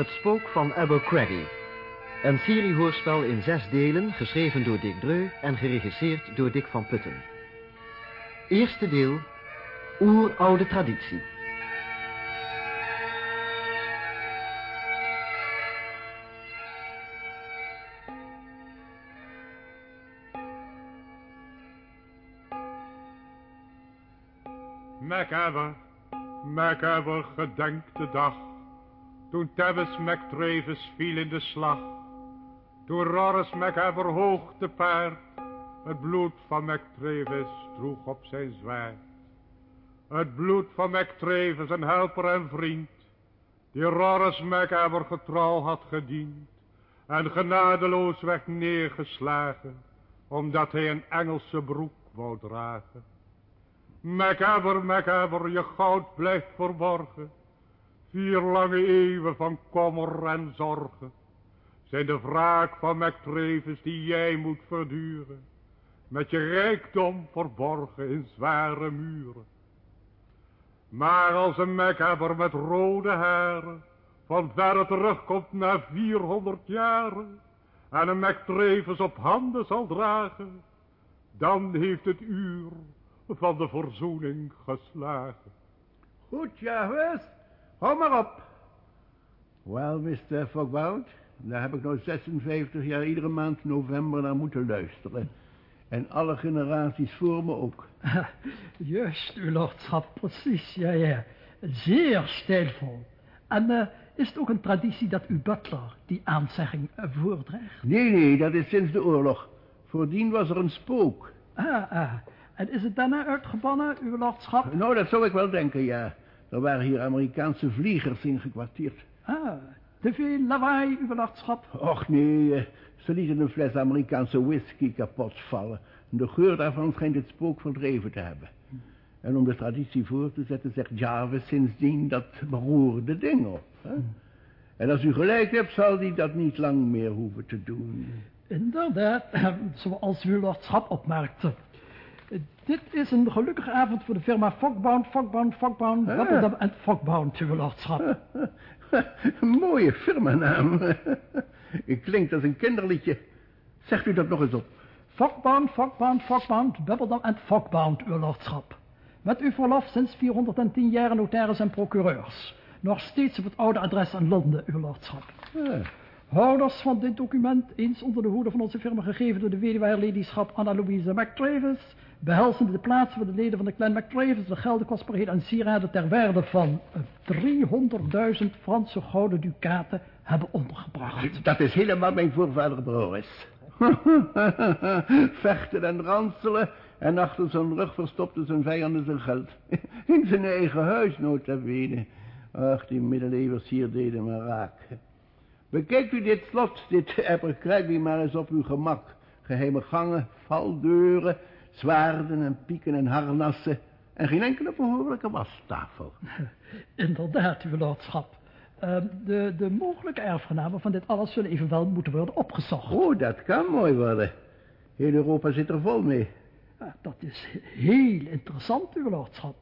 Het Spook van Abercrombie. Een seriehoorspel in zes delen, geschreven door Dick Dreu en geregisseerd door Dick van Putten. Eerste deel, Oeroude Traditie. Macabre, macabre gedenkt de dag, toen Tavis McTravis viel in de slag. Toen Roris macabre hoog te paard, het bloed van McTravis droeg op zijn zwaard. Het bloed van McTravis, een helper en vriend, die Roris macabre getrouw had gediend, en genadeloos werd neergeslagen, omdat hij een Engelse broek wou dragen. Macabre, macabre, je goud blijft verborgen. Vier lange eeuwen van kommer en zorgen. Zijn de wraak van McTravis die jij moet verduren. Met je rijkdom verborgen in zware muren. Maar als een macabre met rode haren. Van verre terugkomt na 400 jaren. En een McTravis op handen zal dragen. Dan heeft het uur van de verzoening geslagen. Goed, Jarvis. Hou maar op. Wel, Mr. Fogbout, daar heb ik nou 56 jaar iedere maand november naar moeten luisteren. En alle generaties voor me ook. Juist, uw lordschap, precies, ja, ja. Zeer stijlvol. En uh, is het ook een traditie dat uw butler die aanzegging uh, voordraagt? Nee, nee, dat is sinds de oorlog. Voordien was er een spook. Ah, ah. En is het daarna uitgebannen, uw lordschap? Nou, dat zou ik wel denken, ja. Er waren hier Amerikaanse vliegers ingekwartierd. Ah, te veel lawaai, uw lordschap? Och nee, ze lieten een fles Amerikaanse whisky kapot vallen. De geur daarvan schijnt het spook verdreven te hebben. En om de traditie voor te zetten zegt Jarvis sindsdien dat beroerde ding op. Hè? En als u gelijk hebt, zal hij dat niet lang meer hoeven te doen. Inderdaad, zoals uw lordschap opmerkte. Dit is een gelukkige avond voor de firma Fogbound, Fogbound, Fogbound, Rotterdam en Fogbound, uw lordschap. Mooie firmanaam. Klinkt als een kinderliedje. Zegt u dat nog eens op. Fogbound, Fogbound, Fogbound, Bubbeldam en Fogbound, uw lordschap. Met uw verlof sinds 410 jaar notaris en procureurs. Nog steeds op het oude adres in Londen, uw lordschap. Ja. Houders van dit document, eens onder de hoede van onze firma gegeven door de weduwaarladyschap Anna-Louise McTravis, behelzende de plaatsen van de leden van de clan McTravis, de gelden, kostbaarheden en sieraden ter waarde van 300.000 Franse gouden ducaten hebben ondergebracht. Dat is helemaal mijn voorvader Boris. Vechten en ranselen en achter zijn rug verstopte zijn vijanden zijn geld. In zijn eigen huis, nota bene. Ach, die middeleeuwers hier deden me raak. Bekijkt u dit slot, dit Abercrombie maar eens op uw gemak. Geheime gangen, valdeuren, zwaarden en pieken en harnassen. En geen enkele behoorlijke wastafel. Inderdaad, uw lordschap. Uh, de, de mogelijke erfgenamen van dit alles zullen evenwel moeten worden opgezocht. Oh, dat kan mooi worden. Heel Europa zit er vol mee. Dat is heel interessant, uw lordschap.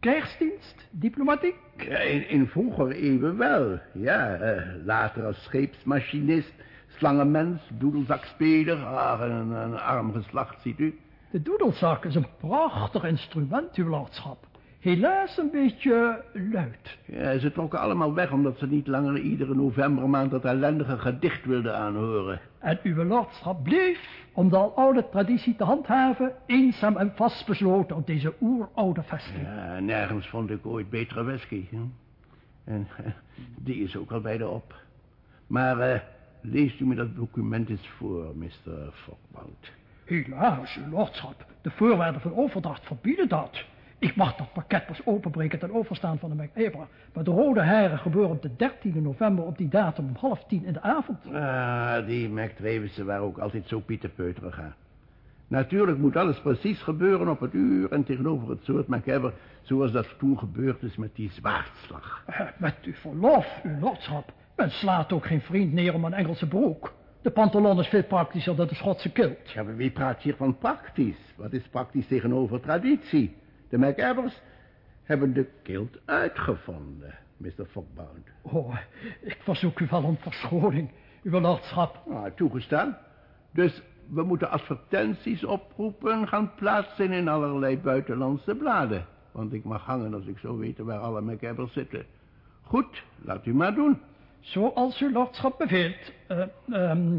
Krijgsdienst, diplomatiek? Ja, in, in vroeger eeuwen wel, ja. Uh, later als scheepsmachinist, slangenmens, doedelzakspeler, ah, een, een arm geslacht, ziet u. De doedelzak is een prachtig instrument, uw lordschap. Helaas een beetje luid. Ja, ze trokken allemaal weg omdat ze niet langer iedere novembermaand dat ellendige gedicht wilden aanhoren. En uw lordschap bleef, om de oude traditie te handhaven, eenzaam en vastbesloten op deze oeroude vesting. Ja, nergens vond ik ooit betere whisky. Hè? En die is ook al bijna op. Maar uh, leest u me dat document eens voor, Mr. Fogbout. Helaas, uw lordschap. De voorwaarden van overdracht verbieden dat. Ik mag dat pakket pas openbreken ten overstaan van de MacEbra. Maar de rode heren gebeuren op de 13e november op die datum om half tien in de avond. Ah, die McTravissen waren ook altijd zo pieterpeuterig gaan. Natuurlijk moet alles precies gebeuren op het uur en tegenover het soort MacEbber... zoals dat toen gebeurd is met die zwaardslag. Uh, met uw verlof, uw lordschap. Men slaat ook geen vriend neer om een Engelse broek. De pantalon is veel praktischer dan de Schotse kilt. Ja, maar wie praat hier van praktisch? Wat is praktisch tegenover traditie? De MacEbbers hebben de kilt uitgevonden. Mr. Fogbound. Oh, ik verzoek u wel om verschoning, uw lordschap. Ah, toegestaan. Dus we moeten advertenties oproepen, gaan plaatsen in allerlei buitenlandse bladen. Want ik mag hangen als ik zou weten waar alle MacGyvers zitten. Goed, laat u maar doen. Zoals uw lordschap beveelt. Eh, ehm,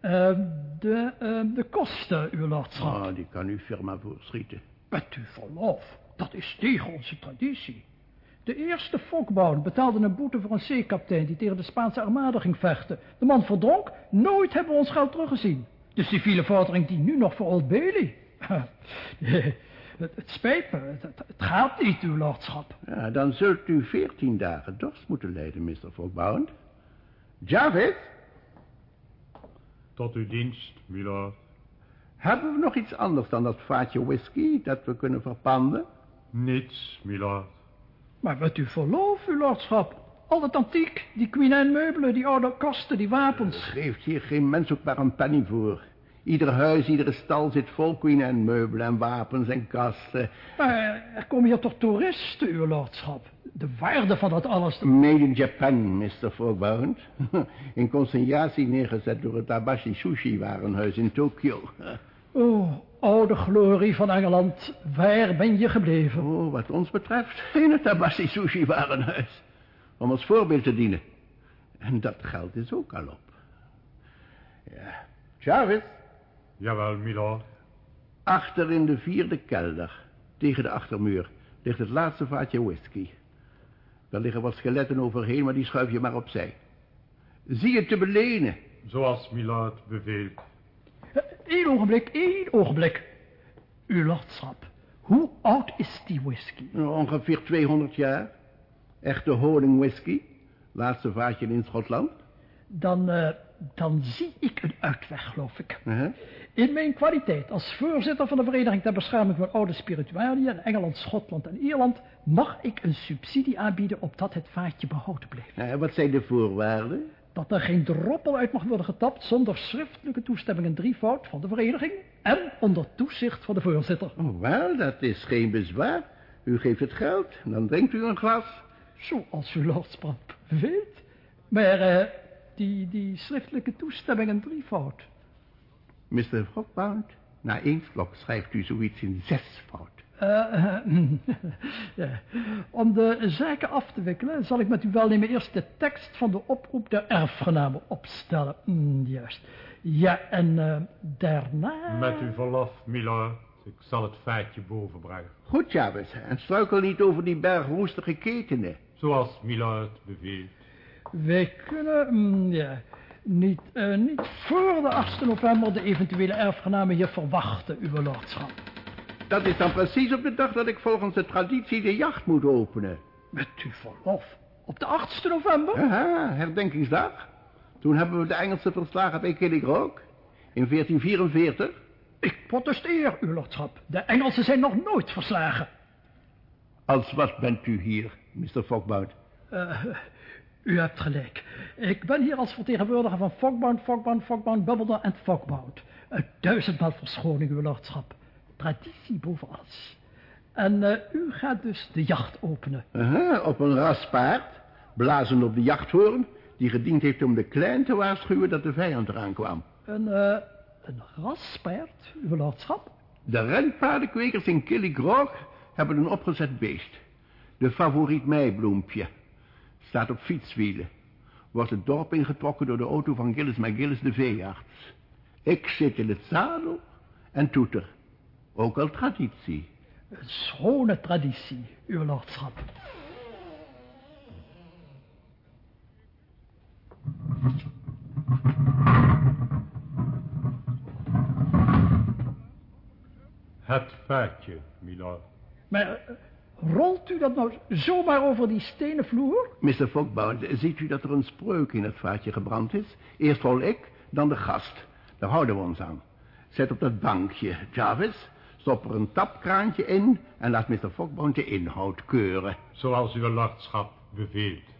eh, de, eh, de kosten, uw lordschap. Ah, die kan uw firma voorschieten. Met uw verlof, dat is tegen onze traditie. De eerste Fokbound betaalde een boete voor een zeekapitein die tegen de Spaanse armada ging vechten. De man verdronk, nooit hebben we ons geld teruggezien. De civiele vordering die nu nog voor Old Bailey. het, het spijt me, het, gaat niet, uw lordschap. Ja, dan zult u veertien dagen dorst moeten lijden, Mr. Fogbound. Jarvis, Tot uw dienst, milord. hebben we nog iets anders dan dat vaatje whisky dat we kunnen verpanden? Niets, milord. Maar met uw verlof, uw lordschap. Al het antiek, die Queen Anne meubelen, die oude kasten, die wapens. Geeft hier geen mens ook maar een penny voor. Ieder huis, iedere stal zit vol Queen Anne meubelen en wapens en kasten. Maar er komen hier toch toeristen, uw lordschap. De waarde van dat alles... Made in Japan, Mr. Fogbound. In consignatie neergezet door het Abashi Sushi warenhuis in Tokio. Oh, oude glorie van Engeland, waar ben je gebleven? Oh, wat ons betreft, in het Abashi Sushi warenhuis. Om als voorbeeld te dienen. En dat geld is ook al op. Ja. Jarvis, Jawel, milord. achter in de vierde kelder, tegen de achtermuur, ligt het laatste vaatje whisky. Daar liggen wat skeletten overheen, maar die schuif je maar opzij. Zie het te belenen. Zoals milord beveelt. Eén ogenblik, één ogenblik. Uw lordschap, hoe oud is die whisky? Ongeveer 200 jaar. Echte honing whisky. Laatste vaatje in Schotland. Dan, eh, dan zie ik een uitweg, geloof ik. Uh-huh. In mijn kwaliteit als voorzitter van de Vereniging ter Bescherming van Oude Spiritualiën in Engeland, Schotland en Ierland mag ik een subsidie aanbieden opdat het vaatje behouden blijft. Eh, wat zijn de voorwaarden? Dat er geen droppel uit mag worden getapt zonder schriftelijke toestemming in drievoud van de vereniging en onder toezicht van de voorzitter. Oh, wel, dat is geen bezwaar. U geeft het geld, dan drinkt u een glas. Zoals uw lordschap weet. Maar eh, die, die schriftelijke toestemming in drievoud. Mr. Fogbound, na één slok schrijft u zoiets in zesvoud. Eh, eh, ja. Om de zaken af te wikkelen zal ik met uw welnemen eerst de tekst van de oproep der erfgenamen opstellen. Mm, juist. Ja, en eh, daarna... Met uw verlof, milord. Ik zal het feitje bovenbrengen. Goed, Chavez, en struikel niet over die berg roestige ketenen. Zoals milord beveelt. Wij kunnen, mm, ja, niet, eh, niet voor de 8 november de eventuele erfgenamen hier verwachten, uw lordschap. Dat is dan precies op de dag dat ik volgens de traditie de jacht moet openen. Met uw verlof. Op de 8 november? Aha, herdenkingsdag. Toen hebben we de Engelsen verslagen bij Killigrook. In 1444. Ik protesteer, uw lordschap. De Engelsen zijn nog nooit verslagen. Als wat bent u hier, Mr. Fogbound? Eh, u hebt gelijk. Ik ben hier als vertegenwoordiger van Fogbound, Fogbound, Fogbound, Bubbledore en Fogbound. Een duizendmaal verschoning, uw lordschap. Traditie boven alles. En eh, u gaat dus de jacht openen. Aha, op een ras paard, blazen op de jachthoorn... die gediend heeft om de klein te waarschuwen dat de vijand eraan kwam. Een, eh, een raspaard, uw lordschap? De renpaardenkwekers in Killigroog hebben een opgezet beest. De favoriet meibloempje. Staat op fietswielen. Wordt het dorp ingetrokken door de auto van Gillis McGillis de veearts. Ik zit in het zadel en toeter. Ook al traditie. Een schone traditie, uw lordschap. Het feitje, milord. Maar rolt u dat nou zomaar over die stenen vloer? Mr. Fogbound, ziet u dat er een spreuk in het vaatje gebrand is? Eerst rol ik, dan de gast. Daar houden we ons aan. Zet op dat bankje, Jarvis. Stop er een tapkraantje in en laat Mr. Fogbound de inhoud keuren. Zoals uw lordschap beveelt.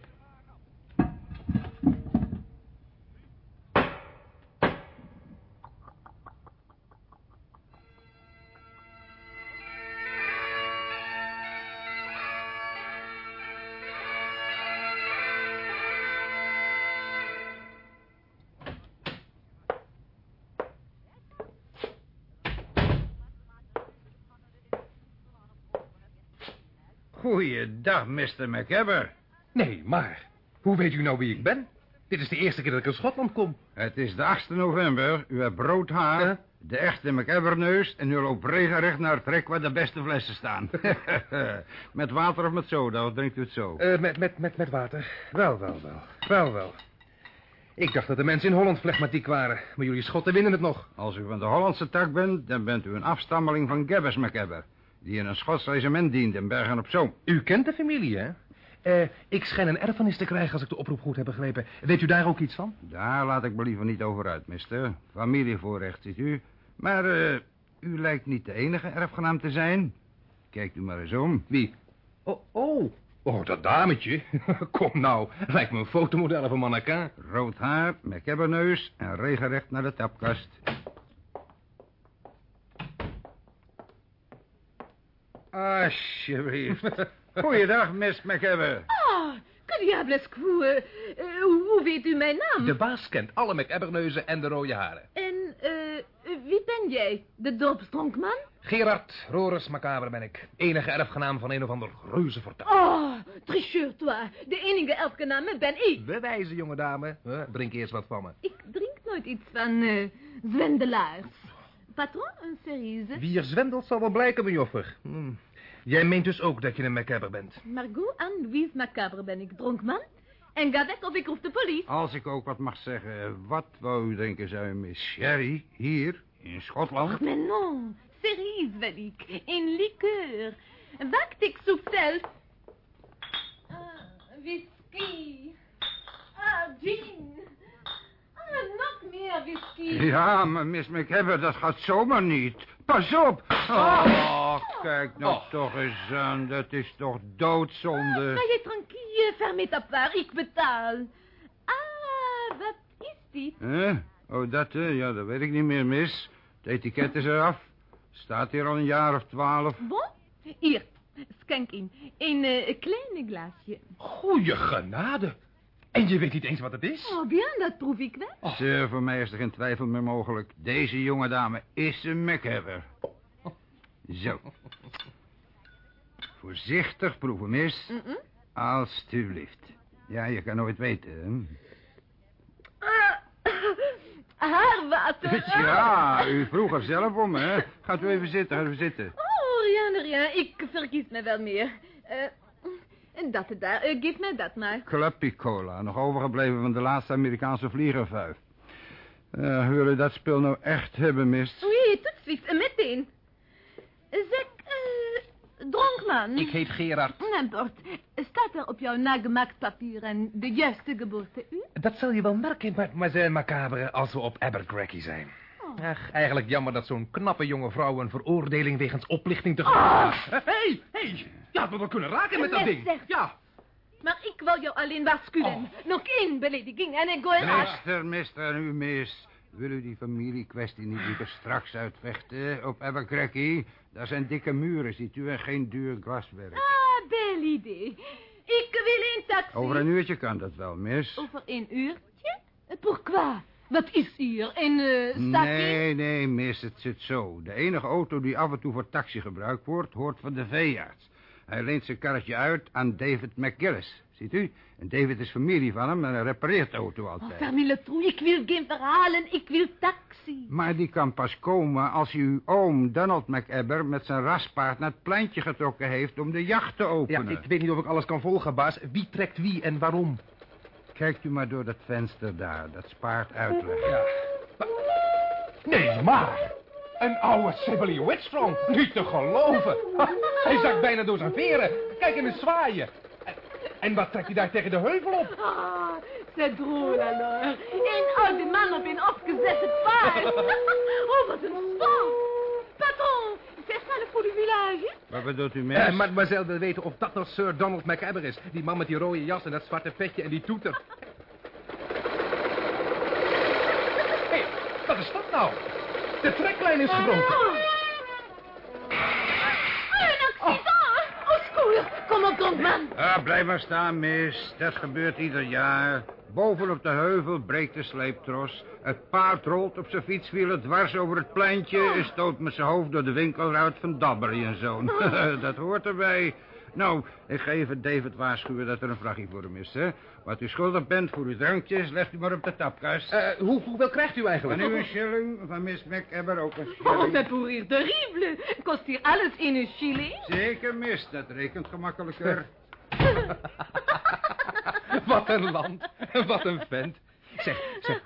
Goeiedag, Mr. McEbber. Nee, maar hoe weet u nou wie ik ben? Dit is de eerste keer dat ik in Schotland kom. Het is de 8e november. U hebt brood haar, de echte McEbberneus... en u loopt regelrecht naar het trek waar de beste flessen staan. met water of met soda, of drinkt u het zo? Eh, met, met, met, met water. Wel, wel, wel. Wel, wel. Ik dacht dat de mensen in Holland flegmatiek waren. Maar jullie Schotten winnen het nog. Als u van de Hollandse tak bent, dan bent u een afstammeling van Gabbers McEbber... die in een Schots regiment diende in Bergen-op-Zoom. U kent de familie, hè? Eh, ik schijn een erfenis te krijgen als ik de oproep goed heb begrepen. Weet u daar ook iets van? Daar laat ik me liever niet over uit, mister. Familievoorrecht, ziet u. Maar eh, u lijkt niet de enige erfgenaam te zijn. Kijkt u maar eens om. Wie? Oh, oh. Oh, dat dametje. Kom nou, lijkt me een fotomodel van mannequin. Rood haar, McEbberneus en regenrecht naar de tapkast. Alsjeblieft. Goeiedag, Miss McEbber. Ah, que diables que... eh, eh, hoe weet u mijn naam? De baas kent alle McEbberneuzen en de rode haren. En, eh, wie ben jij? De dorpstronkman? Gerard Roris Macabre ben ik. Enige erfgenaam van een of ander reuzenfortuin. Oh, tricheur toi. De enige erfgenaam ben ik. Bewijzen, jonge dame. Huh? Drink eerst wat van me. Ik drink nooit iets van eh zwendelaars. Patron, een cerise. Wie er zwendelt zal wel blijken, mejoffer. Hm. Jij meent dus ook dat je een McEbber bent. Margot en Louise Macabre ben ik dronkman. En ga weg of ik roep de politie. Als ik ook wat mag zeggen, wat wou u denken, zou u Miss Sherry hier in Schotland? Mais non, cerise wil ik. In liqueur. Wacht, ik zoek zelf. Ah, whisky. Ah, gin. Ah, nog meer whisky. Ja, maar Miss McEbber, dat gaat zomaar niet. Pas op! Oh, kijk nou Oh. toch eens aan, dat is toch doodzonde. Soyez tranquille, fermez ta part, ik betaal. Ah, wat is dit? Hè? Oh, dat, hè? Ja, dat weet ik niet meer, mis. Het etiket is eraf. Staat hier al een jaar of twaalf. Bon? Hier, schenk in. Een eh, kleine glaasje. Goeie genade. En je weet niet eens wat het is? Oh, bien, dat proef ik wel. Sir, voor mij is er geen twijfel meer mogelijk. Deze jonge dame is een McHebber. Zo. Voorzichtig proeven, mis. Mhm. Alsjeblieft. Ja, je kan nooit weten, hè? Ah, haarwater. Ja, u vroeg er zelf om, hè? Gaat u even zitten, gaat u zitten. Oh, rien, rien. Ik vergis me wel meer. Eh, dat daar, eh, geef mij dat maar. Clappy Cola, nog overgebleven van de laatste Amerikaanse vliegervuif. Uh, wil u dat spul nou echt hebben, mis? Oui, tout de suite, meteen. Zeg, eh, dronkman. Ik heet Gerard. N'importe. Staat er op jouw nagemaakt papieren de juiste geboorteuur? Dat zal je wel merken, mademoiselle Macabre, als we op Abercrombie zijn. Oh. Ach, eigenlijk jammer dat zo'n knappe jonge vrouw een veroordeling wegens oplichting te krijgen. Hé, hé, hey, je had me wel kunnen raken met dat ding. zeg. Ja. Maar ik wil jou alleen waarschuwen. Nog één belediging en ik gooi eruit. Mister, mister, en u mis. Wil u die familiekwestie niet liever straks uitvechten op Abercrombie? Daar zijn dikke muren, ziet u, en geen duur glaswerk. Ah, bel idee. Ik wil een taxi. Over een uurtje kan dat wel, mis. Over een uurtje? Pourquoi? Wat is hier? Een uh, Nee, nee, mis, het zit zo. De enige auto die af en toe voor taxi gebruikt wordt, hoort van de veearts. Hij leent zijn karretje uit aan David McGillis. Ziet u? En David is familie van hem en hij repareert de auto Oh, altijd. le trou. Ik wil geen verhalen. Ik wil taxi. Maar die kan pas komen als u uw oom Donald McEbber met zijn raspaard naar het pleintje getrokken heeft om de jacht te ja, openen. ik weet niet of ik alles kan volgen, baas. Wie trekt wie en waarom? Kijkt u maar door dat venster daar, dat spaart uitleg. Ja. Nee, maar... Een oude Sibylle Whitstrong. Niet te geloven. Ha, Hij zakt bijna door zijn veren. Kijk hem eens zwaaien. En, en wat trekt hij daar tegen de heuvel op? Ah, c'est drôle alors. Een oude man op een opgezette paard. oh, wat een span. Patron, le fou du village? Wat bedoelt u, mis? Eh, mademoiselle wil weten of dat nog Sir Donald McEbber is. Die man met die rode jas en dat zwarte petje en die toeter. Hé, hey, wat is dat nou? De treklijn is gebroken. Oh. Een accident. Au secours. Kom op, dronkman. Ah, blijf maar staan, mis. Dat gebeurt ieder jaar. Boven op de heuvel breekt de sleeptros. Het paard rolt op zijn fietswielen dwars over het pleintje... en stoot met zijn hoofd door de winkelruit van Dabbery en Zoon. dat hoort erbij. Nou, ik ga even David waarschuwen dat er een vrachtje voor hem is, hè. Wat u schuldig bent voor uw drankjes, legt u maar op de tapkast. Eh, hoe, hoeveel krijgt u van eigenlijk? u een shilling, van Miss McEbber ook een Oh, shilling. mais pour rire terrible. Kost hier alles in een shilling? Zeker, Miss, dat rekent gemakkelijker. Wat een land. Wat een vent. Zeg, zeg,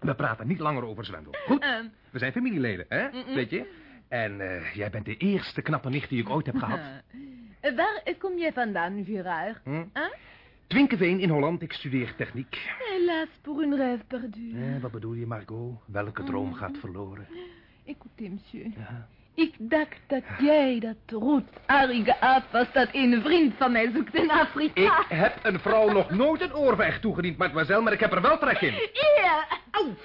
we praten niet langer over zwendel. Goed? Ehm, We zijn familieleden, hè? Weet je? En eh, jij bent de eerste knappe nicht die ik ooit heb gehad. eh, waar kom jij vandaan, Gerard? Hm? Twinkeveen in Holland, ik studeer techniek. Hélas, pour une rêve perdu. Eh, wat bedoel je, Margot? Welke droom gaat verloren? Écoutez, monsieur. Ja. Ik dacht dat jij dat roodharige aap was dat een vriend van mij zoekt in Afrika. Ik heb een vrouw nog nooit een oorvijg toegediend, mademoiselle, maar ik heb er wel trek in. Hier! Au!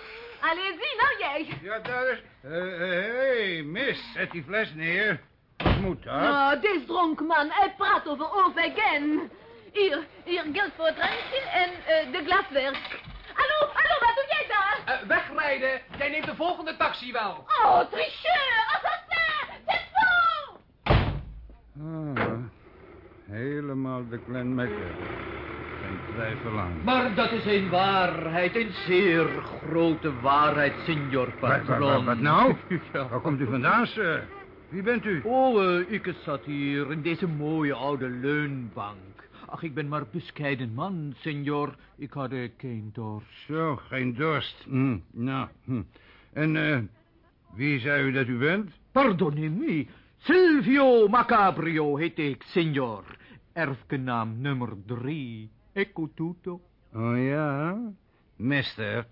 Allez-y, nou jij. Ja, daar is... Hé, hey, Miss, zet die fles neer. Wat moet dat? Oh, deze dronken man, hij praat over overgen. Hier, hier, geld voor het drankje en eh, de glaswerk. Hallo, hallo, wat doe jij daar? Eh, wegrijden! Jij neemt de volgende taxi wel. Oh, tricheur! Ah, helemaal de Glen McEbber. Geen twijfel aan. Maar dat is een waarheid, een zeer grote waarheid, signor Wat, wat, wat, patron. wat nou? Ja. Waar komt u vandaan, sir? Wie bent u? Oh, eh, ik zat hier in deze mooie oude leunbank. Ach, ik ben maar bescheiden man, signor. Ik had eh, geen dorst. Zo, geen dorst. Hm, nou, hm. En, eh, wie zei u dat u bent? Pardonnez-me, Silvio Macabrio heet ik, signor. Erfgenaam nummer drie. Ecco tutto. Oh ja? Mister,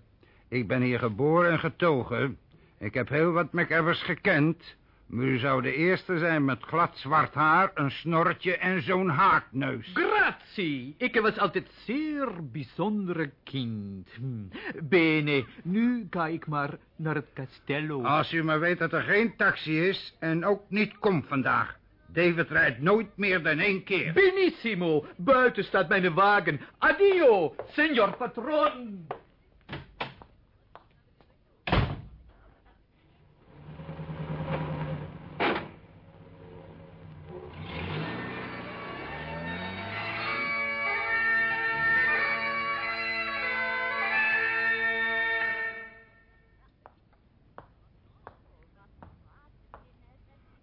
ik ben hier geboren en getogen. Ik heb heel wat McEvers gekend. U zou de eerste zijn met glad zwart haar, een snorretje en zo'n haakneus. Grazie. Ik was altijd zeer bijzondere kind. Hm. Bene, nu ga ik maar naar het castello. Als u maar weet dat er geen taxi is en ook niet komt vandaag. David rijdt nooit meer dan één keer. Benissimo, buiten staat mijn wagen. Addio, signor patron.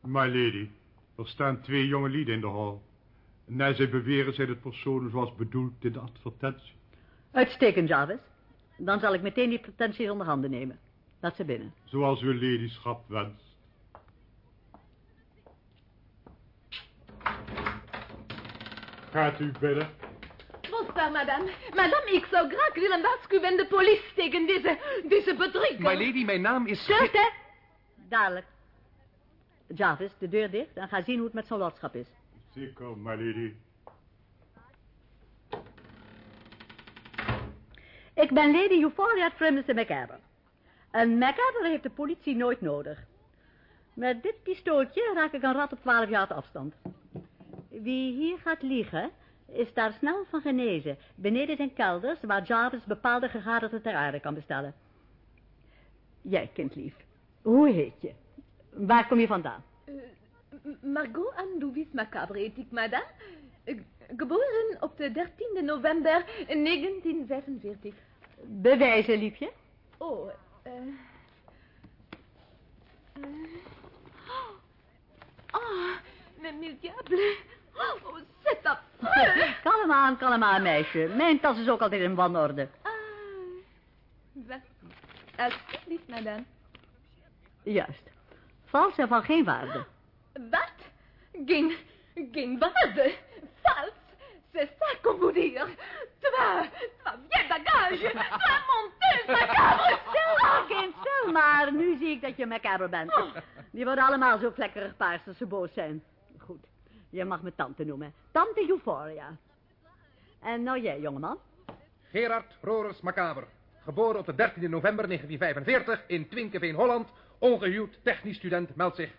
My lady, er staan twee jonge lieden in de hal. Naar zij beweren zijn het personen zoals bedoeld in de advertentie. Uitstekend, Jarvis. Dan zal ik meteen die pretenties onder handen nemen. Laat ze binnen. Zoals uw ladyschap wenst. Gaat u binnen? Bonsoir, madame. Madame, ik zou graag willen waarschuwen de politie tegen deze, deze bedrieger. My lady, mijn naam is... Stilte! Dadelijk. Jarvis, de deur dicht en ga zien hoe het met zo'n lordschap is. Zeker, my lady. Ik ben Lady Euphoria Trimless McAbber. Een McAbber heeft de politie nooit nodig. Met dit pistooltje raak ik een rat op 12 jaar afstand. Wie hier gaat liegen, is daar snel van genezen. Beneden zijn kelders, waar Jarvis bepaalde gegadigden ter aarde kan bestellen. Jij, kindlief, hoe heet je? Waar kom je vandaan? M- Margot Andouvis Macabre heet ik, madame. Eh, Geboren op de 13e november 1945. Bewijzen, liefje. Oh, eh... eh, Oh, mijn mille diable. Oh, c'est affreux. Kalm aan, kalm aan, meisje. Mijn tas is ook altijd in wanorde. Ah, wat? Alsjeblieft, madame. Juist. Vals en van geen waarde. Wat? Geen, geen waarde. Vals. C'est ça qu'on vous dire. Toi, toi, vieux bagage. Toi, monteuse, macabre. Stil maar, kind, stil maar. Nu zie ik dat je macabre bent. Die worden allemaal zo vlekkerig paars als ze boos zijn. Goed, je mag me tante noemen. Tante Euphoria. En nou jij, jongeman. Gerard Rorers Macaber. Geboren op de 13e november 1945 in Twinkeveen, Holland. Ongehuwd technisch student, meldt zich.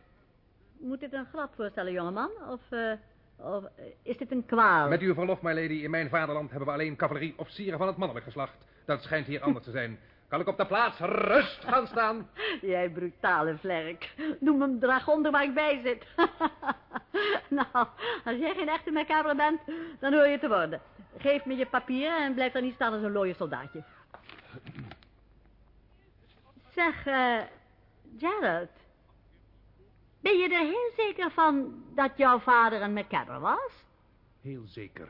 Moet dit een grap voorstellen, jongeman? Of, eh, of eh, is dit een kwaal? Met uw verlof, my lady, in mijn vaderland hebben we alleen cavalerie-officieren van het mannelijk geslacht. Dat schijnt hier anders te zijn. Kan ik op de plaats rust gaan staan? Jij brutale vlerk. Noem hem dragonder waar ik bij zit. nou, als jij geen echte macabre bent, dan hoor je te worden. Geef me je papieren en blijf er niet staan als een looie soldaatje. Zeg, eh, Gerald. Ben je er heel zeker van dat jouw vader een macabre was? Heel zeker.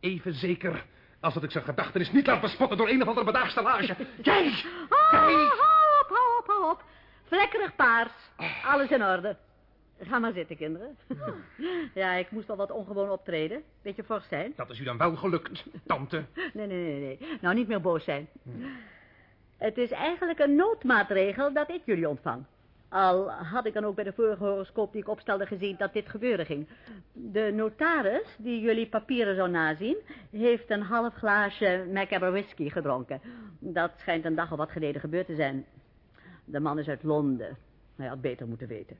Even zeker als dat ik zijn gedachtenis niet laat bespotten door een of andere bedaagste lage. Jij! Oh, Jij! hou op, hou op, hou op. Vlekkerig paars. Alles in orde. Ga maar zitten, kinderen. Ja, ik moest al wat ongewoon optreden. Beetje fors zijn. Dat is u dan wel gelukt, tante. Nee, nee, nee, nee. Nou, niet meer boos zijn. Het is eigenlijk een noodmaatregel dat ik jullie ontvang. Al had ik dan ook bij de vorige horoscoop die ik opstelde gezien dat dit gebeuren ging. De notaris, die jullie papieren zou nazien, heeft een half glaasje Macabre whisky gedronken. Dat schijnt een dag of wat geleden gebeurd te zijn. De man is uit Londen. Hij had beter moeten weten.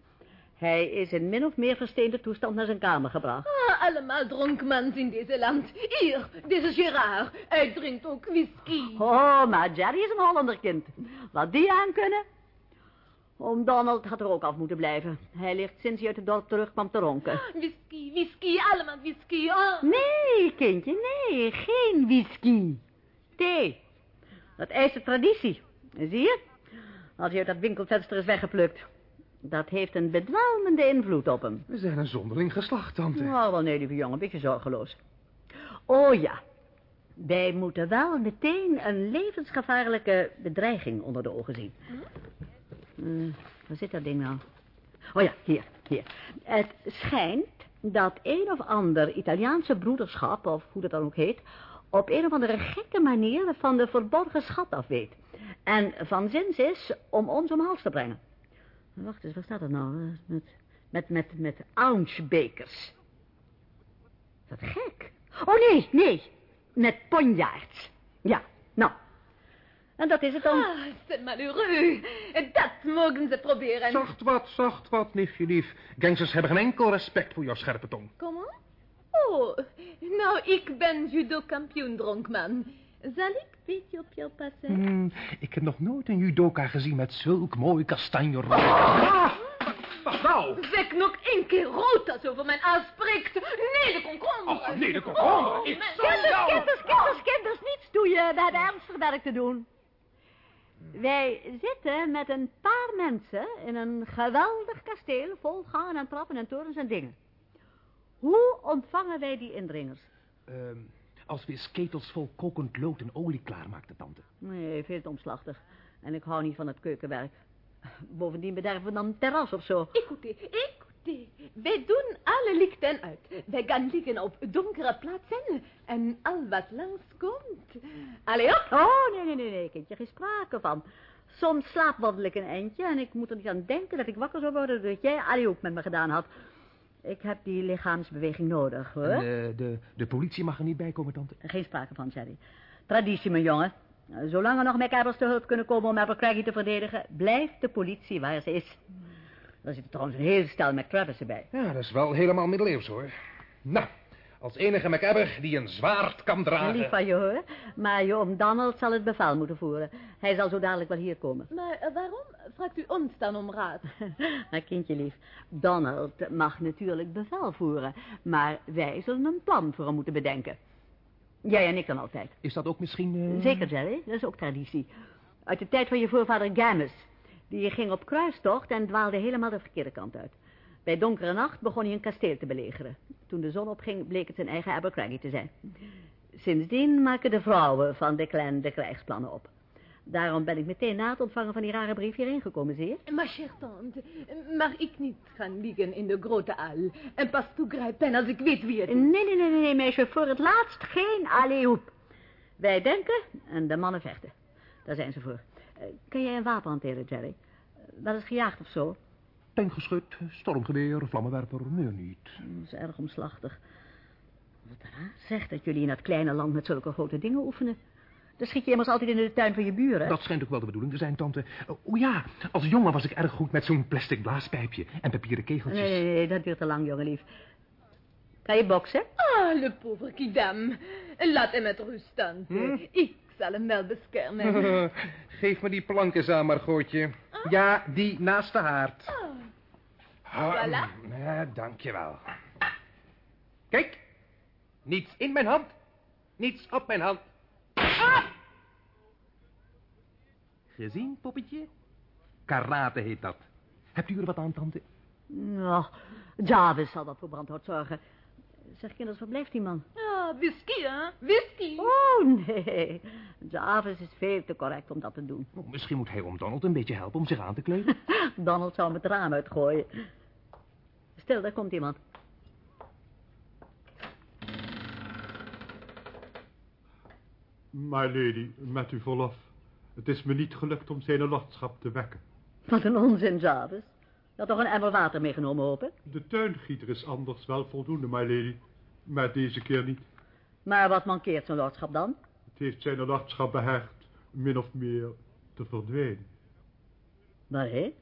Hij is in min of meer versteende toestand naar zijn kamer gebracht. Ah, allemaal dronkmans in deze land. Hier, deze Gerard. Hij drinkt ook whisky. Oh, maar Jerry is een Hollanderkind. Wat die aan kunnen. Oom Donald had er ook af moeten blijven. Hij ligt sinds hij uit het dorp terugkwam te ronken. Whisky, whisky, allemaal whisky. Oh. Nee, kindje, nee, geen whisky. Thee. Dat eist de traditie. Zie je? Als hij uit dat winkelvenster is weggeplukt. Dat heeft een bedwelmende invloed op hem. We zijn een zonderling geslacht, tante. Nou, wel nee, lieve jongen, een beetje zorgeloos. Oh ja, wij moeten wel meteen een levensgevaarlijke bedreiging onder de ogen zien. Hmm, waar zit dat ding nou? Oh ja, hier, hier. Het schijnt dat een of ander Italiaanse broederschap, of hoe dat dan ook heet, op een of andere gekke manier van de verborgen schat af weet. En van zins is om ons om hals te brengen. Wacht eens, waar staat dat nou? Eh, Met, met, met, met ouncebekers. Wat gek. Oh nee, nee. Met ponjaards. Ja, nou. En dat is het dan. Ah, c'est malheureux. Dat mogen ze proberen. Zacht wat, zacht wat, niefje lief. Gangsters hebben geen enkel respect voor jouw scherpe tong. Comment? Oh, nou, ik ben judo-kampioen, dronkman. Zal ik een beetje op jou passen? Hmm, ik heb nog nooit een judoka gezien met zulk mooi kastanje rood. Ah, wat nou? Zeg nog één keer rood als over mijn aanspreekt. Nee, de komkommer. Oh, nee, de komkommer. Ik mijn- zal Kinders, jou... kinders, kinders, kinders, niets doe je. We hebben ernstig werk te doen. Wij zitten met een paar mensen in een geweldig kasteel vol gangen en trappen en torens en dingen. Hoe ontvangen wij die indringers? Ehm, als we eens ketels vol kokend lood en olie klaarmaakten, tante. Nee, veel te omslachtig. En ik hou niet van het keukenwerk. Bovendien bederven we dan een terras of zo. Écoutez, écoutez. Wij doen alle lichten uit. Wij gaan liggen op donkere plaatsen en al wat langskomt. Allee op. Oh, nee, nee, nee, nee, kindje, geen sprake van. Soms slaapwandel ik een eindje en ik moet er niet aan denken dat ik wakker zou worden doordat jij Ali ook met me gedaan had. Ik heb die lichaamsbeweging nodig, hoor. En de, de, de politie mag er niet bij komen, tante. Geen sprake van, Jerry. Traditie, mijn jongen. Zolang er nog McAbbers te hulp kunnen komen om Abercrombie te verdedigen, blijft de politie waar ze is. Er zit trouwens een heel stel McTravis erbij. Ja, dat is wel helemaal middeleeuws, hoor. Nou, als enige MacAbber die een zwaard kan dragen... Lief van je, hoor. Maar je oom Donald zal het bevel moeten voeren. Hij zal zo dadelijk wel hier komen. Maar eh, waarom vraagt u ons dan om raad? Maar kindje lief, Donald mag natuurlijk bevel voeren. Maar wij zullen een plan voor hem moeten bedenken. Jij en ik dan altijd. Is dat ook misschien... eh, Zeker, Jerry. Dat is ook traditie. Uit de tijd van je voorvader Gammus. Die ging op kruistocht en dwaalde helemaal de verkeerde kant uit. Bij donkere nacht begon hij een kasteel te belegeren. Toen de zon opging, bleek het zijn eigen Abercrombie te zijn. Sindsdien maken de vrouwen van de clan de krijgsplannen op. Daarom ben ik meteen na het ontvangen van die rare brief hierheen gekomen, zie je? Maar chère tante, mag ik niet gaan liggen in de grote al en pas toegrijpen als ik weet wie het is? Nee, nee, nee, nee, meisje. Voor het laatst geen alleehoep. Wij denken en de mannen vechten. Daar zijn ze voor. Eh, kan jij een wapen hanteren, Jerry? Eh, Wel eens gejaagd of zo? Tankgeschut, stormgeweer, vlammenwerper, meer niet. Dat is erg omslachtig. Wat raar zegt dat jullie in dat kleine land met zulke grote dingen oefenen. Dan schiet je immers altijd in de tuin van je buren. Dat schijnt ook wel de bedoeling te zijn, tante. O ja, als jongen was ik erg goed met zo'n plastic blaaspijpje en papieren kegeltjes. Nee, nee, nee, dat duurt te lang, jongenlief. Kan je boksen? Ah, le pauvre Kidam. Laat hem met rust, tante. Ik zal hem wel beschermen. Geef me die plank eens aan, Margootje. Ja, die naast de haard. Oh, voilà. Ja, dankjewel. Kijk. Niets in mijn hand. Niets op mijn hand. Ah! Gezien, poppetje? Karate heet dat. Hebt u er wat aan, tante? Nou, Jarvis zal dat voor brandhout zorgen. Zeg, kinders, waar blijft die man? Ah, whisky, hè? Whisky. Oh, nee. Jarvis is veel te correct om dat te doen. Oh, misschien moet hij om Donald een beetje helpen om zich aan te kleden. Donald zou hem het raam uitgooien. Stil, daar komt iemand. My lady, met u verlof. Het is me niet gelukt om zijn lordschap te wekken. Wat een onzin, Jarvis. Je had toch een emmer water meegenomen, hoop ik? De tuingieter is anders wel voldoende, my lady. Maar deze keer niet. Maar wat mankeert zijn lordschap dan? Het heeft zijn lordschap beheerd min of meer te verdwijnen. Waarheen?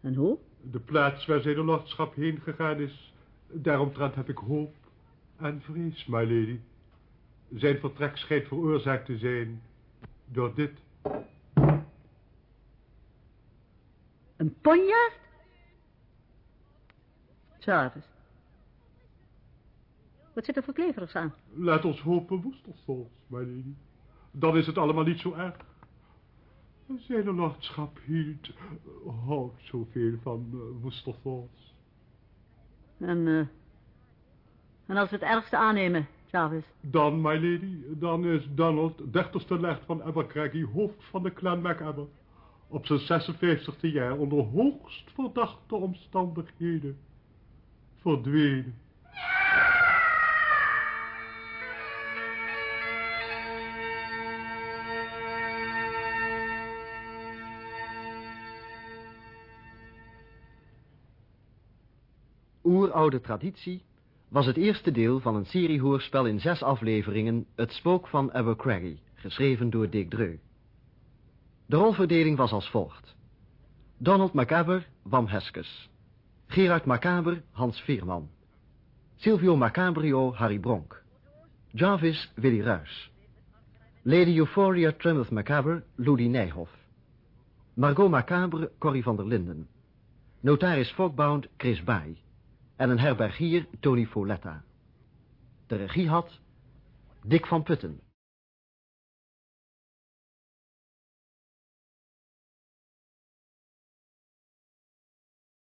En hoe? De plaats waar zijn lordschap heen gegaan is, daaromtrent heb ik hoop en vrees, my lady. Zijn vertrek schijnt veroorzaakt te zijn door dit. Een ponjaard? Wat zit er voor kleverigs aan? Laat ons hopen woestersols, my lady. Dan is het allemaal niet zo erg. Zijn lordschap hield, uh, houdt zoveel van uh. En, eh. en als we het ergste aannemen, Jarvis? Dan, my lady, dan is Donald, dertigste legt van Abercrombie, hoofd van de clan MacAbber. Op zijn 56e jaar onder hoogst verdachte omstandigheden verdwenen. Oeroude traditie was het eerste deel van een seriehoorspel in zes afleveringen Het Spook van Abercrombie, geschreven door Dick Dreu. De rolverdeling was als volgt. Donald Macaber, Wam Heskes. Gerard Macaber, Hans Veerman. Silvio Macabrio, Harry Bronk. Jarvis, Willy Ruys. Lady Euphoria Trimeth Macaber, Ludi Nijhoff. Margot Macabre, Corrie van der Linden. Notaris Fogbound, Chris Baai. En een herbergier, Tony Foletta. De regie had Dick van Putten.